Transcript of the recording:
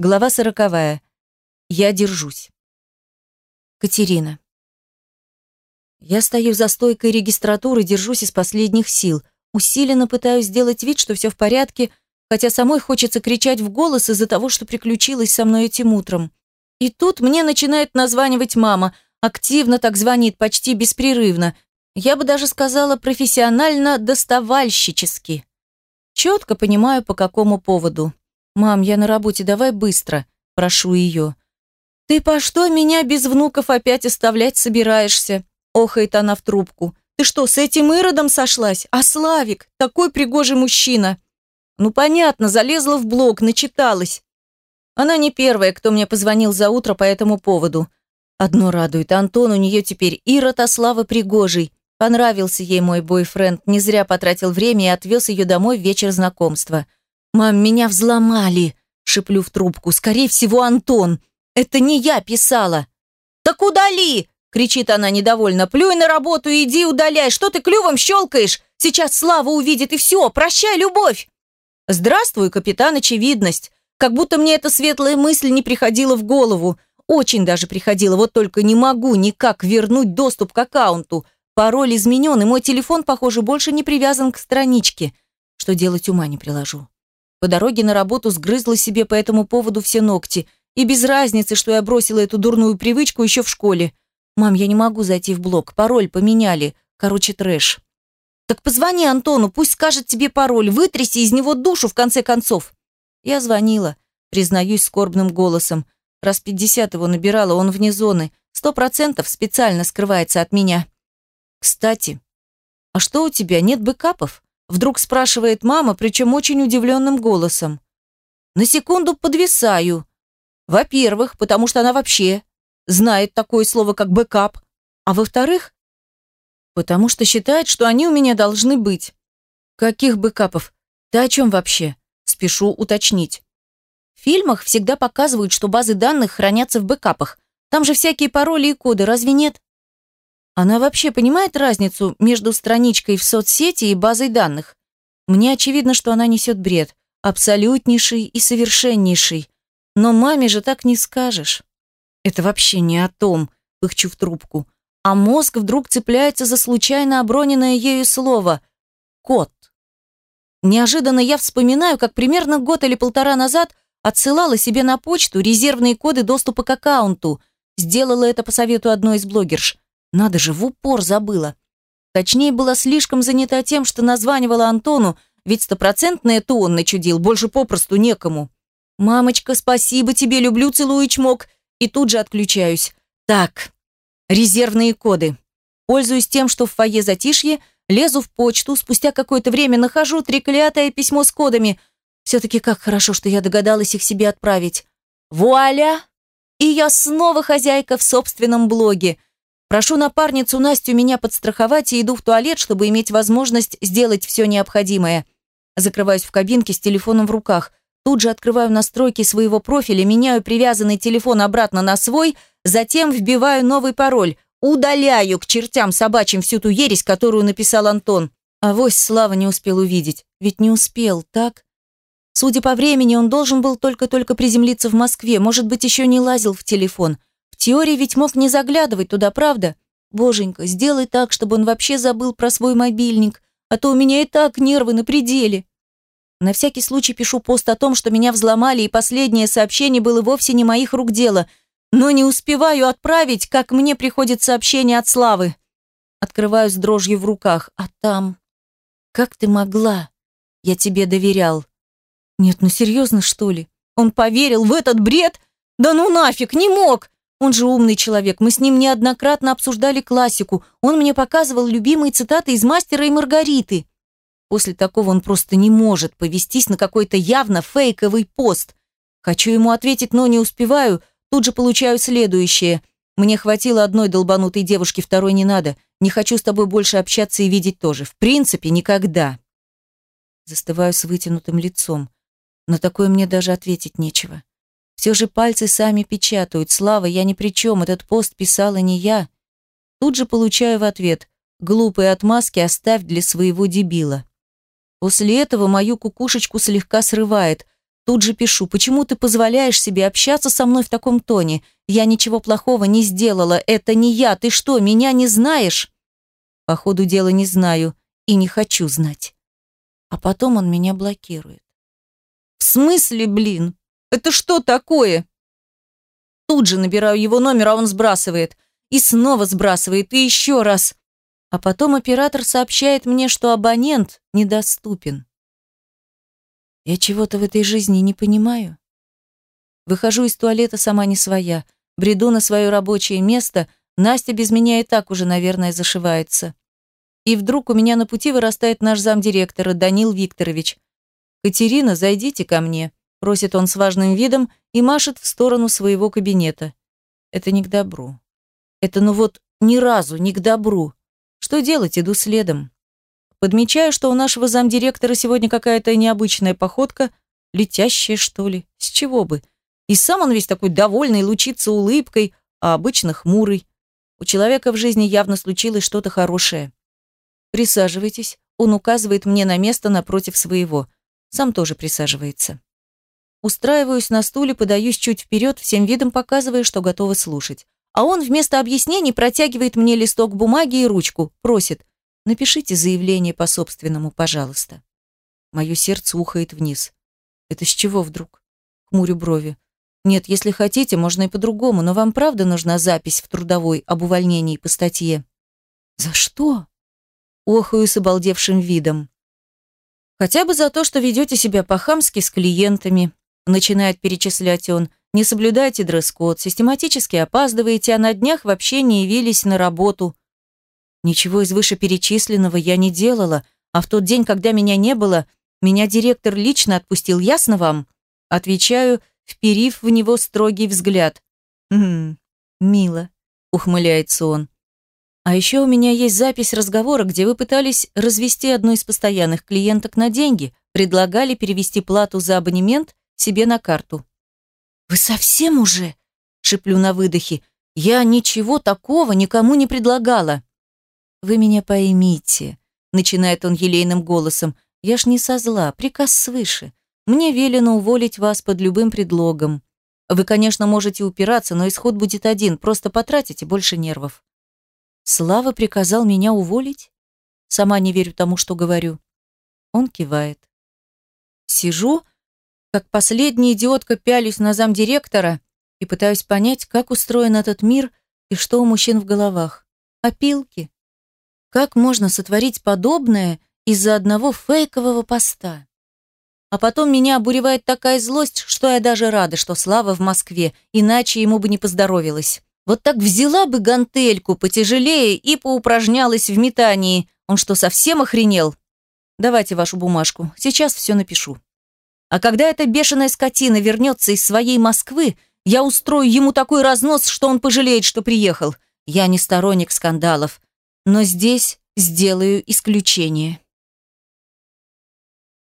Глава сороковая. Я держусь. Катерина. Я стою за стойкой регистратуры, держусь из последних сил. Усиленно пытаюсь сделать вид, что все в порядке, хотя самой хочется кричать в голос из-за того, что приключилось со мной этим утром. И тут мне начинает названивать мама. Активно так звонит, почти беспрерывно. Я бы даже сказала профессионально доставальщически. Четко понимаю, по какому поводу. «Мам, я на работе, давай быстро», – прошу ее. «Ты по что меня без внуков опять оставлять собираешься?» – охает она в трубку. «Ты что, с этим Иродом сошлась? А Славик, такой пригожий мужчина!» «Ну, понятно, залезла в блог, начиталась. Она не первая, кто мне позвонил за утро по этому поводу. Одно радует, Антон у нее теперь Ирод, а Слава Пригожий. Понравился ей мой бойфренд, не зря потратил время и отвез ее домой в вечер знакомства. «Мам, меня взломали!» – шиплю в трубку. «Скорее всего, Антон. Это не я писала!» «Так удали!» – кричит она недовольно. «Плюй на работу, иди удаляй! Что ты клювом щелкаешь? Сейчас Слава увидит, и все! Прощай, любовь!» «Здравствуй, капитан Очевидность!» Как будто мне эта светлая мысль не приходила в голову. Очень даже приходила, вот только не могу никак вернуть доступ к аккаунту. Пароль изменен, и мой телефон, похоже, больше не привязан к страничке. Что делать ума не приложу. По дороге на работу сгрызла себе по этому поводу все ногти. И без разницы, что я бросила эту дурную привычку еще в школе. «Мам, я не могу зайти в блог. Пароль поменяли. Короче, трэш». «Так позвони Антону, пусть скажет тебе пароль. Вытряси из него душу, в конце концов». Я звонила, признаюсь скорбным голосом. Раз пятьдесят его набирала, он вне зоны. Сто процентов специально скрывается от меня. «Кстати, а что у тебя, нет бэкапов?» Вдруг спрашивает мама, причем очень удивленным голосом. На секунду подвисаю. Во-первых, потому что она вообще знает такое слово, как бэкап. А во-вторых, потому что считает, что они у меня должны быть. Каких бэкапов? Ты о чем вообще? Спешу уточнить. В фильмах всегда показывают, что базы данных хранятся в бэкапах. Там же всякие пароли и коды, разве нет? Она вообще понимает разницу между страничкой в соцсети и базой данных? Мне очевидно, что она несет бред. Абсолютнейший и совершеннейший. Но маме же так не скажешь. Это вообще не о том, пыхчу в трубку. А мозг вдруг цепляется за случайно оброненное ею слово «кот». Неожиданно я вспоминаю, как примерно год или полтора назад отсылала себе на почту резервные коды доступа к аккаунту. Сделала это по совету одной из блогерш. Надо же, в упор забыла. Точнее, была слишком занята тем, что названивала Антону, ведь стопроцентно это он начудил, больше попросту некому. «Мамочка, спасибо тебе, люблю, целую, чмок!» И тут же отключаюсь. Так, резервные коды. Пользуюсь тем, что в фойе затишье, лезу в почту, спустя какое-то время нахожу треклятое письмо с кодами. Все-таки как хорошо, что я догадалась их себе отправить. Вуаля! И я снова хозяйка в собственном блоге – Прошу напарницу Настю меня подстраховать и иду в туалет, чтобы иметь возможность сделать все необходимое. Закрываюсь в кабинке с телефоном в руках. Тут же открываю настройки своего профиля, меняю привязанный телефон обратно на свой, затем вбиваю новый пароль. Удаляю к чертям собачьим всю ту ересь, которую написал Антон. А вось Слава не успел увидеть. Ведь не успел, так? Судя по времени, он должен был только-только приземлиться в Москве, может быть, еще не лазил в телефон теории ведь мог не заглядывать туда, правда? Боженька, сделай так, чтобы он вообще забыл про свой мобильник, а то у меня и так нервы на пределе. На всякий случай пишу пост о том, что меня взломали, и последнее сообщение было вовсе не моих рук дело. Но не успеваю отправить, как мне приходит сообщение от Славы. Открываю с дрожью в руках, а там... Как ты могла? Я тебе доверял. Нет, ну серьезно, что ли? Он поверил в этот бред? Да ну нафиг, не мог! Он же умный человек, мы с ним неоднократно обсуждали классику. Он мне показывал любимые цитаты из «Мастера и Маргариты». После такого он просто не может повестись на какой-то явно фейковый пост. Хочу ему ответить, но не успеваю, тут же получаю следующее. Мне хватило одной долбанутой девушки, второй не надо. Не хочу с тобой больше общаться и видеть тоже. В принципе, никогда. Застываю с вытянутым лицом. На такое мне даже ответить нечего. Все же пальцы сами печатают. Слава, я ни при чем, этот пост писала не я. Тут же получаю в ответ «Глупые отмазки оставь для своего дебила». После этого мою кукушечку слегка срывает. Тут же пишу, почему ты позволяешь себе общаться со мной в таком тоне? Я ничего плохого не сделала, это не я, ты что, меня не знаешь? По ходу дела не знаю и не хочу знать. А потом он меня блокирует. В смысле, блин? Это что такое? Тут же набираю его номер, а он сбрасывает. И снова сбрасывает, и еще раз. А потом оператор сообщает мне, что абонент недоступен. Я чего-то в этой жизни не понимаю. Выхожу из туалета сама не своя, бреду на свое рабочее место, Настя без меня и так уже, наверное, зашивается. И вдруг у меня на пути вырастает наш замдиректора Данил Викторович. «Катерина, зайдите ко мне», – просит он с важным видом и машет в сторону своего кабинета. Это не к добру. Это ну вот ни разу не к добру. Что делать, иду следом. Подмечаю, что у нашего замдиректора сегодня какая-то необычная походка, летящая, что ли, с чего бы. И сам он весь такой довольный, лучится улыбкой, а обычно хмурый. У человека в жизни явно случилось что-то хорошее. Присаживайтесь. Он указывает мне на место напротив своего. Сам тоже присаживается. Устраиваюсь на стуле, подаюсь чуть вперед, всем видом показывая, что готова слушать. А он вместо объяснений протягивает мне листок бумаги и ручку, просит Напишите заявление по собственному, пожалуйста. Мое сердце ухает вниз. Это с чего вдруг? Хмурю брови. Нет, если хотите, можно и по-другому, но вам правда нужна запись в трудовой об увольнении по статье? За что? Охаю с обалдевшим видом. Хотя бы за то, что ведете себя по-хамски с клиентами, начинает перечислять он. Не соблюдаете дресс-код, систематически опаздываете, а на днях вообще не явились на работу. Ничего из вышеперечисленного я не делала, а в тот день, когда меня не было, меня директор лично отпустил, ясно вам? Отвечаю, вперив в него строгий взгляд. «Хм, мило», — ухмыляется он. «А еще у меня есть запись разговора, где вы пытались развести одну из постоянных клиенток на деньги, предлагали перевести плату за абонемент себе на карту». «Вы совсем уже?» — шеплю на выдохе. «Я ничего такого никому не предлагала». «Вы меня поймите», — начинает он елейным голосом. «Я ж не со зла, приказ свыше. Мне велено уволить вас под любым предлогом. Вы, конечно, можете упираться, но исход будет один, просто потратите больше нервов». «Слава приказал меня уволить?» Сама не верю тому, что говорю. Он кивает. Сижу, как последняя идиотка пялюсь на замдиректора и пытаюсь понять, как устроен этот мир и что у мужчин в головах. Опилки. Как можно сотворить подобное из-за одного фейкового поста? А потом меня обуревает такая злость, что я даже рада, что Слава в Москве, иначе ему бы не поздоровилось. Вот так взяла бы гантельку потяжелее и поупражнялась в метании. Он что, совсем охренел? Давайте вашу бумажку, сейчас все напишу. А когда эта бешеная скотина вернется из своей Москвы, я устрою ему такой разнос, что он пожалеет, что приехал. Я не сторонник скандалов, но здесь сделаю исключение.